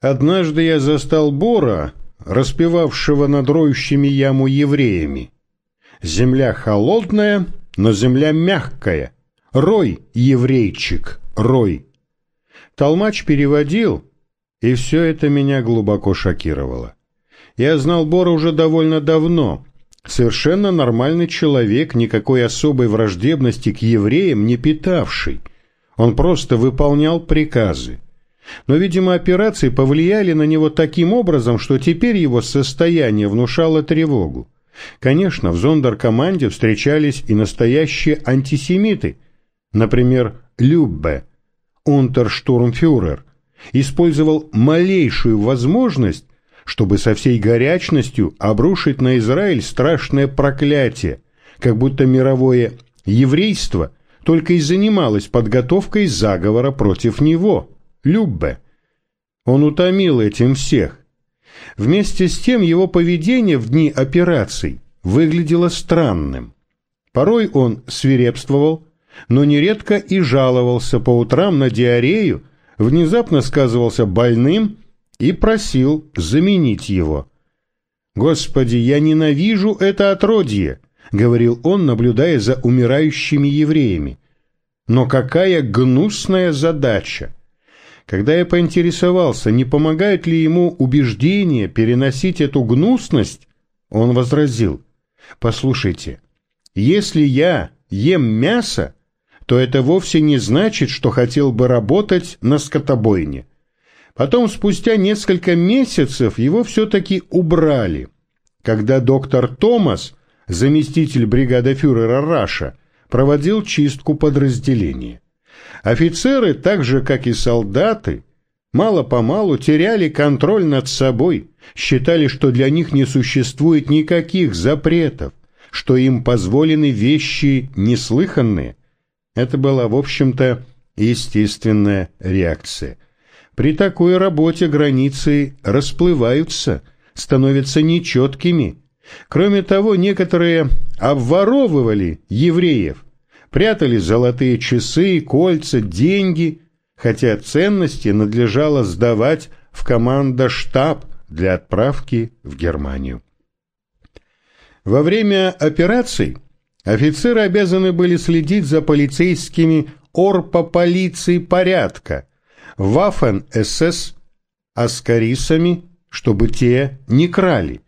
Однажды я застал Бора, распевавшего над роющими яму евреями. Земля холодная, но земля мягкая. Рой, еврейчик, рой. Толмач переводил, и все это меня глубоко шокировало. Я знал Бора уже довольно давно. Совершенно нормальный человек, никакой особой враждебности к евреям не питавший. Он просто выполнял приказы. Но, видимо, операции повлияли на него таким образом, что теперь его состояние внушало тревогу. Конечно, в зондеркоманде встречались и настоящие антисемиты. Например, Люббе, унтерштурмфюрер, использовал малейшую возможность, чтобы со всей горячностью обрушить на Израиль страшное проклятие, как будто мировое еврейство только и занималось подготовкой заговора против него, Люббе. Он утомил этим всех. Вместе с тем его поведение в дни операций выглядело странным. Порой он свирепствовал, но нередко и жаловался по утрам на диарею, внезапно сказывался больным и просил заменить его. «Господи, я ненавижу это отродье!» — говорил он, наблюдая за умирающими евреями. «Но какая гнусная задача!» Когда я поинтересовался, не помогает ли ему убеждение переносить эту гнусность, он возразил, «Послушайте, если я ем мясо, то это вовсе не значит, что хотел бы работать на скотобойне. Потом, спустя несколько месяцев, его все-таки убрали. Когда доктор Томас, заместитель бригадофюрера Раша, проводил чистку подразделения. Офицеры, так же как и солдаты, мало-помалу теряли контроль над собой, считали, что для них не существует никаких запретов, что им позволены вещи неслыханные, это была, в общем-то, естественная реакция. При такой работе границы расплываются, становятся нечеткими. Кроме того, некоторые обворовывали евреев, прятали золотые часы, кольца, деньги, хотя ценности надлежало сдавать в командоштаб для отправки в Германию. Во время операций Офицеры обязаны были следить за полицейскими орпа полиции порядка, Вафен-СС, аскарисами, чтобы те не крали.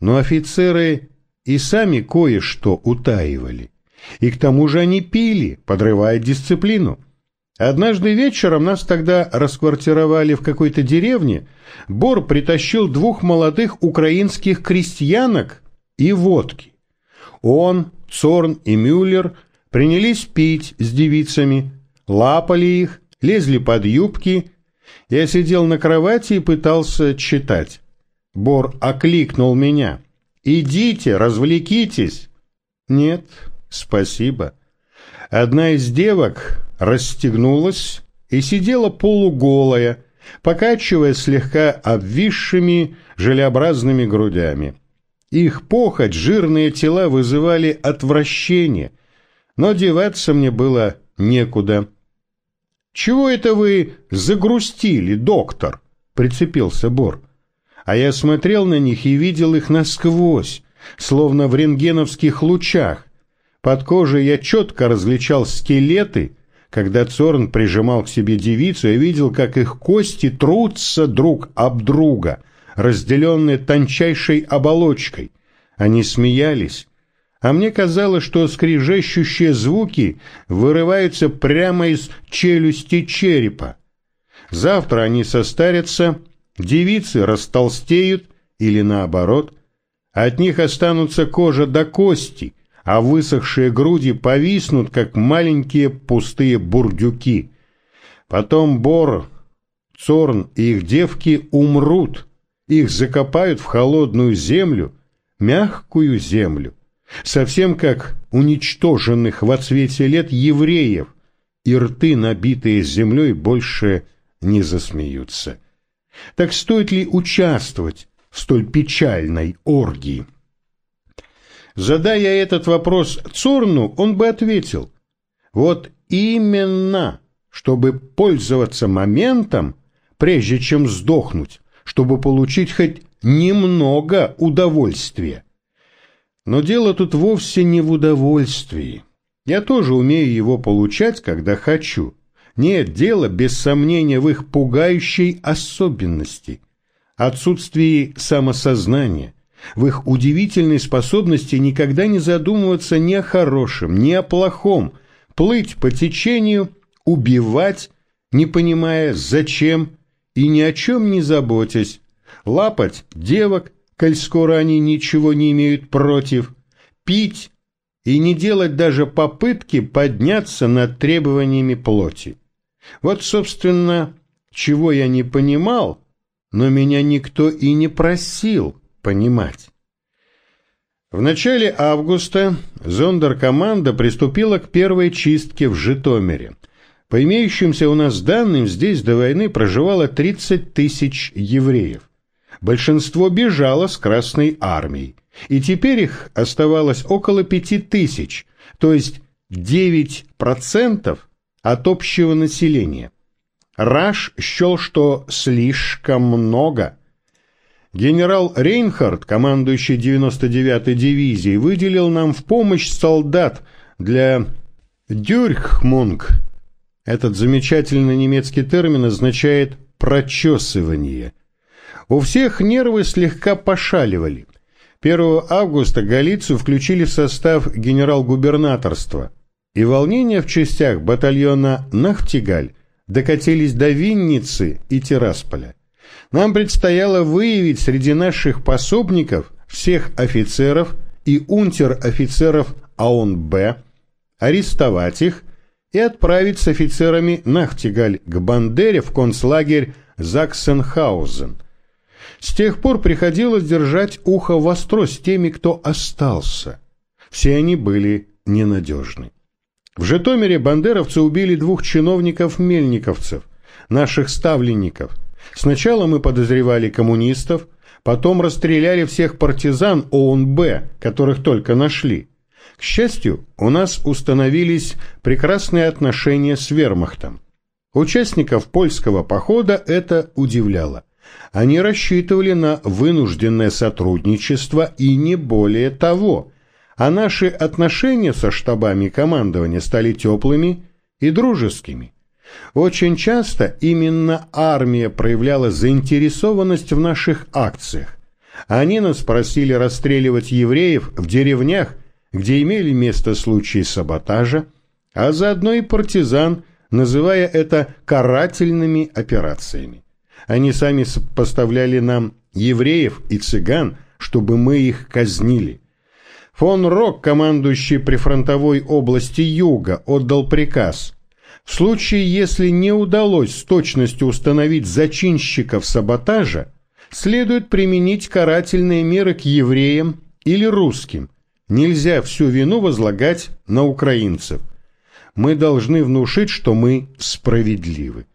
Но офицеры и сами кое-что утаивали. И к тому же они пили, подрывая дисциплину. Однажды вечером нас тогда расквартировали в какой-то деревне. Бор притащил двух молодых украинских крестьянок и водки. Он, Цорн и Мюллер принялись пить с девицами, лапали их, лезли под юбки. Я сидел на кровати и пытался читать. Бор окликнул меня. «Идите, развлекитесь!» «Нет, спасибо». Одна из девок расстегнулась и сидела полуголая, покачивая слегка обвисшими желеобразными грудями. Их похоть, жирные тела вызывали отвращение, но деваться мне было некуда. «Чего это вы загрустили, доктор?» — прицепился Бор. А я смотрел на них и видел их насквозь, словно в рентгеновских лучах. Под кожей я четко различал скелеты. Когда Цорн прижимал к себе девицу, я видел, как их кости трутся друг об друга — разделенные тончайшей оболочкой. Они смеялись, а мне казалось, что скрижещущие звуки вырываются прямо из челюсти черепа. Завтра они состарятся, девицы растолстеют или наоборот, от них останутся кожа до кости, а высохшие груди повиснут, как маленькие пустые бурдюки. Потом Бор, Цорн и их девки умрут, их закопают в холодную землю, мягкую землю, совсем как уничтоженных во цвете лет евреев, и рты, набитые землей, больше не засмеются. Так стоит ли участвовать в столь печальной оргии? Задая этот вопрос Цорну, он бы ответил, вот именно, чтобы пользоваться моментом, прежде чем сдохнуть, чтобы получить хоть немного удовольствия. Но дело тут вовсе не в удовольствии. Я тоже умею его получать, когда хочу. Нет, дело, без сомнения, в их пугающей особенности, отсутствии самосознания, в их удивительной способности никогда не задумываться ни о хорошем, ни о плохом, плыть по течению, убивать, не понимая зачем и ни о чем не заботясь, лапать девок, коль скоро они ничего не имеют против, пить и не делать даже попытки подняться над требованиями плоти. Вот, собственно, чего я не понимал, но меня никто и не просил понимать. В начале августа зондеркоманда приступила к первой чистке в Житомире. По имеющимся у нас данным, здесь до войны проживало 30 тысяч евреев. Большинство бежало с Красной армией, и теперь их оставалось около 5 тысяч, то есть 9% от общего населения. Раш счел, что слишком много. Генерал Рейнхард, командующий 99-й дивизией, выделил нам в помощь солдат для «дюрхмунг». Этот замечательный немецкий термин означает «прочесывание». У всех нервы слегка пошаливали. 1 августа Галицию включили в состав генерал-губернаторства – и волнения в частях батальона «Нахтигаль» докатились до Винницы и Тирасполя. Нам предстояло выявить среди наших пособников всех офицеров и унтер-офицеров АОН-Б, арестовать их и отправить с офицерами Нахтигаль к Бандере в концлагерь Заксенхаузен. С тех пор приходилось держать ухо востро с теми, кто остался. Все они были ненадежны. В Житомире бандеровцы убили двух чиновников-мельниковцев, наших ставленников. Сначала мы подозревали коммунистов, потом расстреляли всех партизан ОУН-Б, которых только нашли. К счастью, у нас установились прекрасные отношения с вермахтом. Участников польского похода это удивляло. Они рассчитывали на вынужденное сотрудничество и не более того – а наши отношения со штабами командования стали теплыми и дружескими. Очень часто именно армия проявляла заинтересованность в наших акциях. Они нас просили расстреливать евреев в деревнях, где имели место случаи саботажа, а заодно и партизан, называя это карательными операциями. Они сами поставляли нам евреев и цыган, чтобы мы их казнили. Фон Рок, командующий прифронтовой области Юга, отдал приказ. В случае, если не удалось с точностью установить зачинщиков саботажа, следует применить карательные меры к евреям или русским. Нельзя всю вину возлагать на украинцев. Мы должны внушить, что мы справедливы.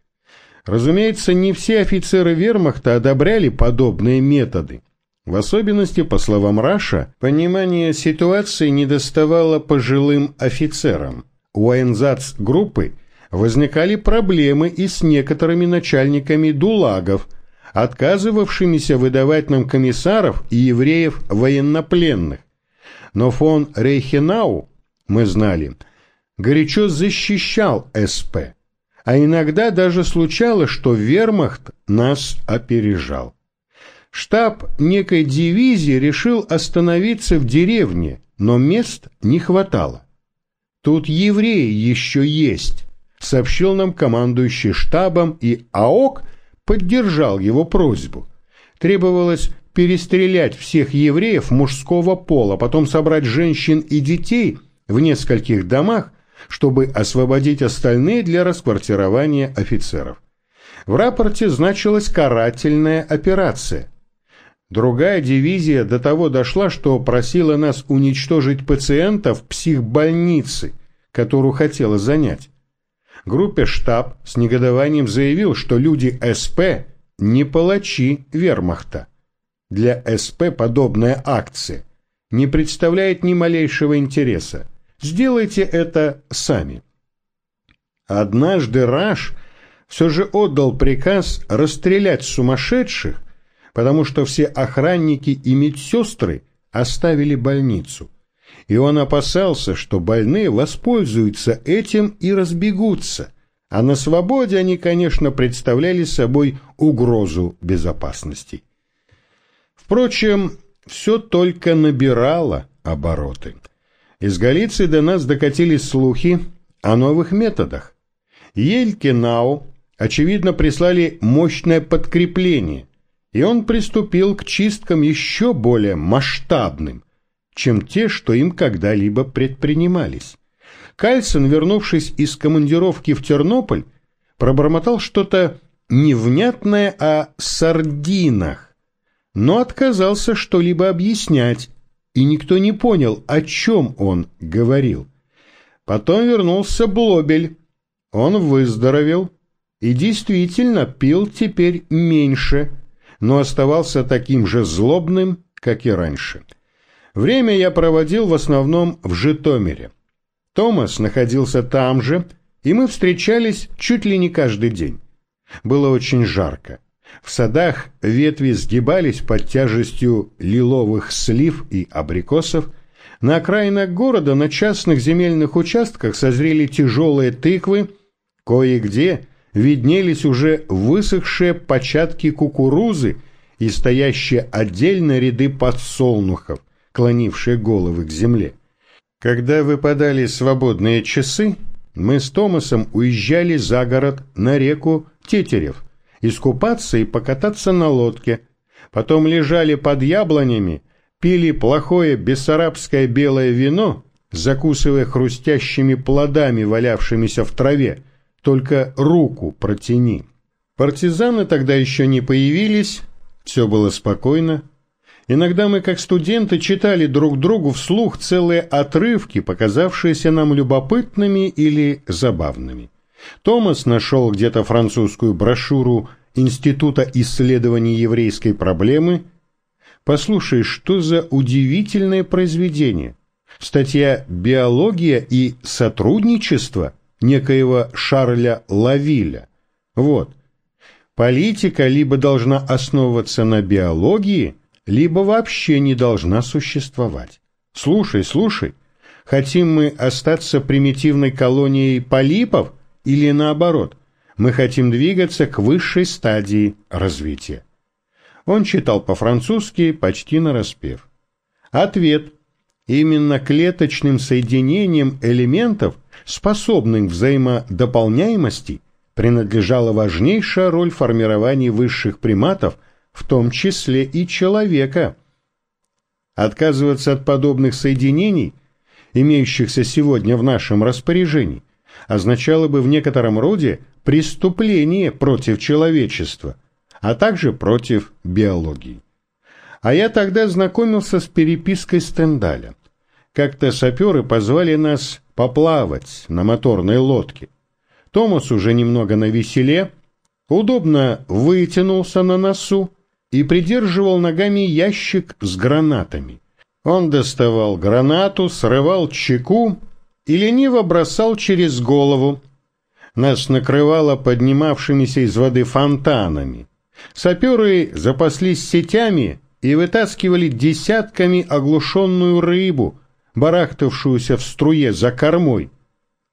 Разумеется, не все офицеры вермахта одобряли подобные методы. В особенности, по словам Раша, понимание ситуации недоставало пожилым офицерам. У Айнзац-группы возникали проблемы и с некоторыми начальниками дулагов, отказывавшимися выдавать нам комиссаров и евреев военнопленных. Но фон Рейхенау, мы знали, горячо защищал СП, а иногда даже случалось, что вермахт нас опережал штаб некой дивизии решил остановиться в деревне, но мест не хватало. «Тут евреи еще есть», — сообщил нам командующий штабом, и АОК поддержал его просьбу. Требовалось перестрелять всех евреев мужского пола, потом собрать женщин и детей в нескольких домах, чтобы освободить остальные для расквартирования офицеров. В рапорте значилась карательная операция – Другая дивизия до того дошла, что просила нас уничтожить пациентов психбольницы, которую хотела занять. Группе штаб с негодованием заявил, что люди СП не палачи вермахта. Для СП подобная акция не представляет ни малейшего интереса. Сделайте это сами. Однажды Раш все же отдал приказ расстрелять сумасшедших, потому что все охранники и медсестры оставили больницу. И он опасался, что больные воспользуются этим и разбегутся, а на свободе они, конечно, представляли собой угрозу безопасности. Впрочем, все только набирало обороты. Из Галиции до нас докатились слухи о новых методах. Елькинау, очевидно, прислали мощное подкрепление, и он приступил к чисткам еще более масштабным, чем те, что им когда-либо предпринимались. Кальсон, вернувшись из командировки в Тернополь, пробормотал что-то невнятное о сардинах, но отказался что-либо объяснять, и никто не понял, о чем он говорил. Потом вернулся Блобель. Он выздоровел и действительно пил теперь меньше, но оставался таким же злобным, как и раньше. Время я проводил в основном в Житомире. Томас находился там же, и мы встречались чуть ли не каждый день. Было очень жарко. В садах ветви сгибались под тяжестью лиловых слив и абрикосов. На окраинах города на частных земельных участках созрели тяжелые тыквы. Кое-где виднелись уже высохшие початки кукурузы и стоящие отдельно ряды подсолнухов, клонившие головы к земле. Когда выпадали свободные часы, мы с Томасом уезжали за город на реку Тетерев, искупаться и покататься на лодке. Потом лежали под яблонями, пили плохое бессарабское белое вино, закусывая хрустящими плодами, валявшимися в траве, только руку протяни. Партизаны тогда еще не появились, все было спокойно, Иногда мы, как студенты, читали друг другу вслух целые отрывки, показавшиеся нам любопытными или забавными. Томас нашел где-то французскую брошюру Института исследований еврейской проблемы. Послушай, что за удивительное произведение. Статья «Биология и сотрудничество» некоего Шарля Лавиля. Вот. Политика либо должна основываться на биологии – либо вообще не должна существовать. Слушай, слушай, хотим мы остаться примитивной колонией полипов или наоборот, мы хотим двигаться к высшей стадии развития? Он читал по-французски почти нараспев. Ответ. Именно клеточным соединением элементов, способным взаимодополняемости, принадлежала важнейшая роль формирования высших приматов в том числе и человека. Отказываться от подобных соединений, имеющихся сегодня в нашем распоряжении, означало бы в некотором роде преступление против человечества, а также против биологии. А я тогда знакомился с перепиской Стендаля. Как-то саперы позвали нас поплавать на моторной лодке. Томас уже немного на веселе, удобно вытянулся на носу, и придерживал ногами ящик с гранатами. Он доставал гранату, срывал чеку и лениво бросал через голову. Нас накрывало поднимавшимися из воды фонтанами. Саперы запаслись сетями и вытаскивали десятками оглушенную рыбу, барахтавшуюся в струе за кормой.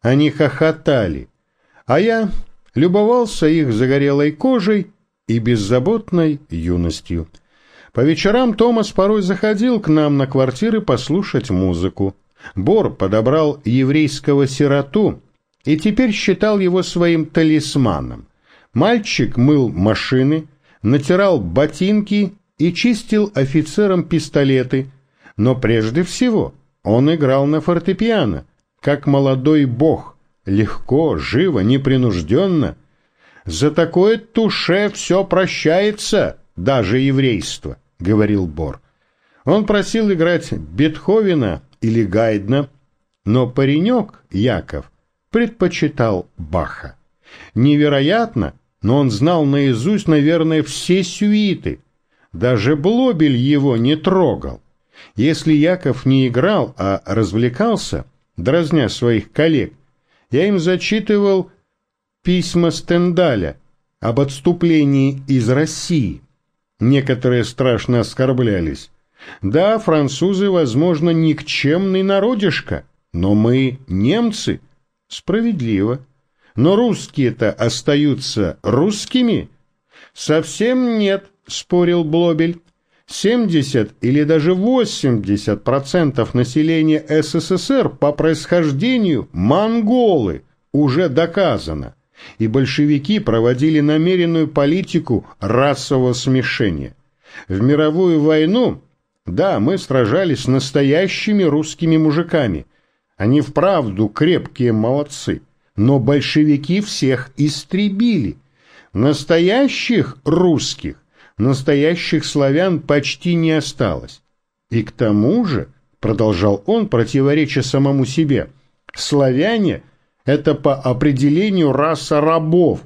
Они хохотали, а я любовался их загорелой кожей и беззаботной юностью. По вечерам Томас порой заходил к нам на квартиры послушать музыку. Бор подобрал еврейского сироту и теперь считал его своим талисманом. Мальчик мыл машины, натирал ботинки и чистил офицерам пистолеты, но прежде всего он играл на фортепиано, как молодой бог, легко, живо, непринужденно – за такое туше все прощается, даже еврейство, говорил Бор. Он просил играть Бетховена или Гайдна, но паренек, Яков, предпочитал Баха. Невероятно, но он знал наизусть, наверное, все сюиты. Даже Блобель его не трогал. Если Яков не играл, а развлекался, дразня своих коллег, я им зачитывал письма Стендаля об отступлении из России. Некоторые страшно оскорблялись. Да, французы, возможно, никчемный народишко, но мы немцы. Справедливо. Но русские-то остаются русскими? Совсем нет, спорил Блобель. 70 или даже 80% населения СССР по происхождению монголы, уже доказано. И большевики проводили намеренную политику расового смешения. В мировую войну, да, мы сражались с настоящими русскими мужиками. Они вправду крепкие молодцы. Но большевики всех истребили. Настоящих русских настоящих славян почти не осталось. И к тому же, продолжал он, противореча самому себе, славяне – это по определению раса рабов,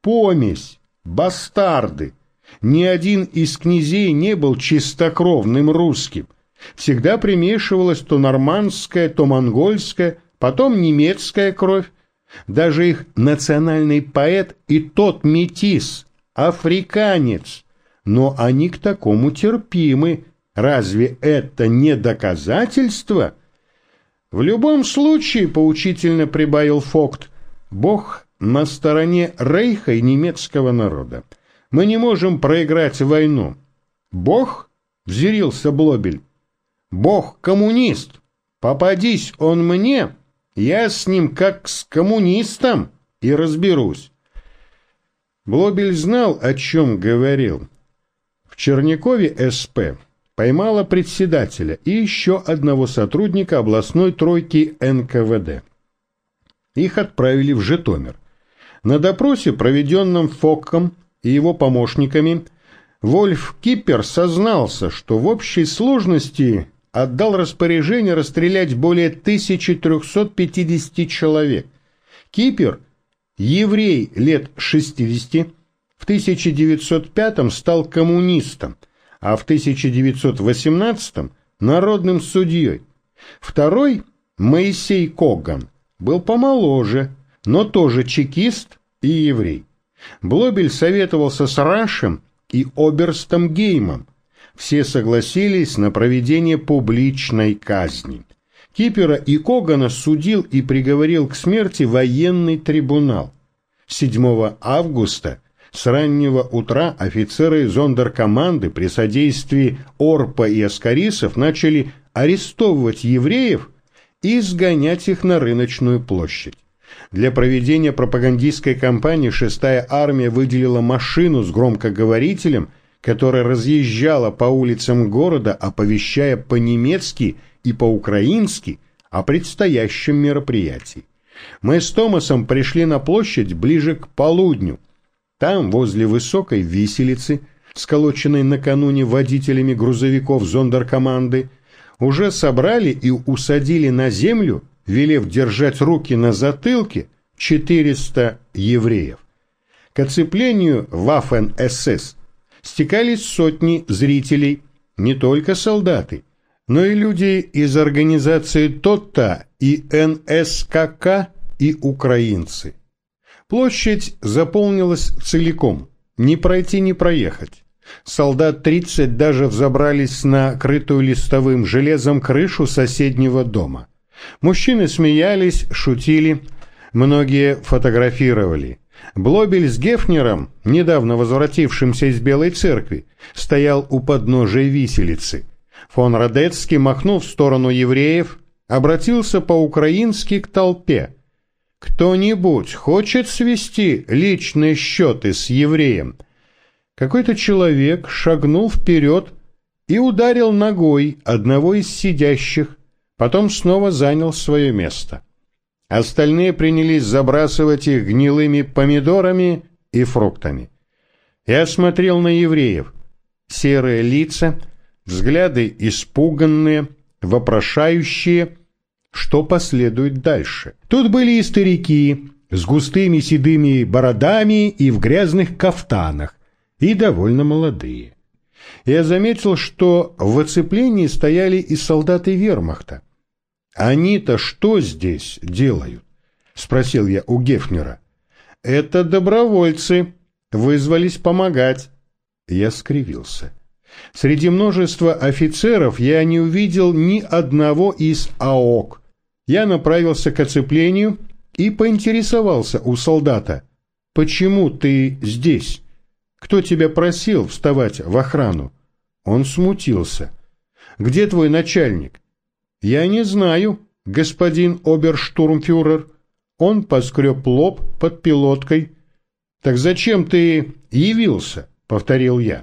помесь, бастарды. Ни один из князей не был чистокровным русским. Всегда примешивалась то нормандская, то монгольская, потом немецкая кровь. Даже их национальный поэт и тот метис, африканец, но они к такому терпимы. Разве это не доказательство? В любом случае, поучительно прибавил Фокт, Бог на стороне Рейха и немецкого народа. Мы не можем проиграть войну. Бог? Взирился Блобель. Бог коммунист. Попадись он мне, я с ним как с коммунистом и разберусь. Блобель знал, о чем говорил. В Чернякове СП поймала председателя и еще одного сотрудника областной тройки НКВД. Их отправили в Житомир. На допросе, проведенном Фокком и его помощниками, Вольф Киппер сознался, что в общей сложности отдал распоряжение расстрелять более 1350 человек. Кипер, еврей лет 60, в 1905 стал коммунистом, а в 1918 народным судьей. Второй, Моисей Коган, был помоложе, но тоже чекист и еврей. Блобель советовался с Рашем и Оберстом Геймом. Все согласились на проведение публичной казни. Кипера и Когана судил и приговорил к смерти военный трибунал. 7 августа с раннего утра офицеры зондеркоманды при содействии Орпа и Аскарисов начали арестовывать евреев и сгонять их на рыночную площадь. Для проведения пропагандистской кампании шестая армия выделила машину с громкоговорителем, которая разъезжала по улицам города, оповещая по-немецки и по-украински о предстоящем мероприятии. Мы с Томасом пришли на площадь ближе к полудню, там, возле высокой виселицы, сколоченной накануне водителями грузовиков зондеркоманды, уже собрали и усадили на землю, велев держать руки на затылке, 400 евреев. К оцеплению Waffen-СС стекались сотни зрителей, не только солдаты, но и люди из организации ТОТА и НСКК и украинцы. Площадь заполнилась целиком, не пройти, не проехать. Солдат 30 даже взобрались на крытую листовым железом крышу соседнего дома. Мужчины смеялись, шутили, многие фотографировали. Блобель с Гефнером, недавно возвратившимся из Белой церкви, стоял у подножия виселицы. Фон Радецкий, махнув в сторону евреев, обратился по-украински к толпе. Кто-нибудь хочет свести личные счеты с евреем? Какой-то человек шагнул вперед и ударил ногой одного из сидящих, потом снова занял свое место. Остальные принялись забрасывать их гнилыми помидорами и фруктами. Я смотрел на евреев. Серые лица, взгляды испуганные, вопрошающие – что последует дальше. Тут были и старики с густыми седыми бородами и в грязных кафтанах, и довольно молодые. Я заметил, что в оцеплении стояли и солдаты вермахта. «Они-то что здесь делают?» — спросил я у Гефнера. Это добровольцы. Вызвались помогать. Я скривился. Среди множества офицеров я не увидел ни одного из АОК. Я направился к оцеплению и поинтересовался у солдата. «Почему ты здесь? Кто тебя просил вставать в охрану?» Он смутился. «Где твой начальник?» «Я не знаю, господин оберштурмфюрер». Он поскреб лоб под пилоткой. «Так зачем ты явился?» — повторил я.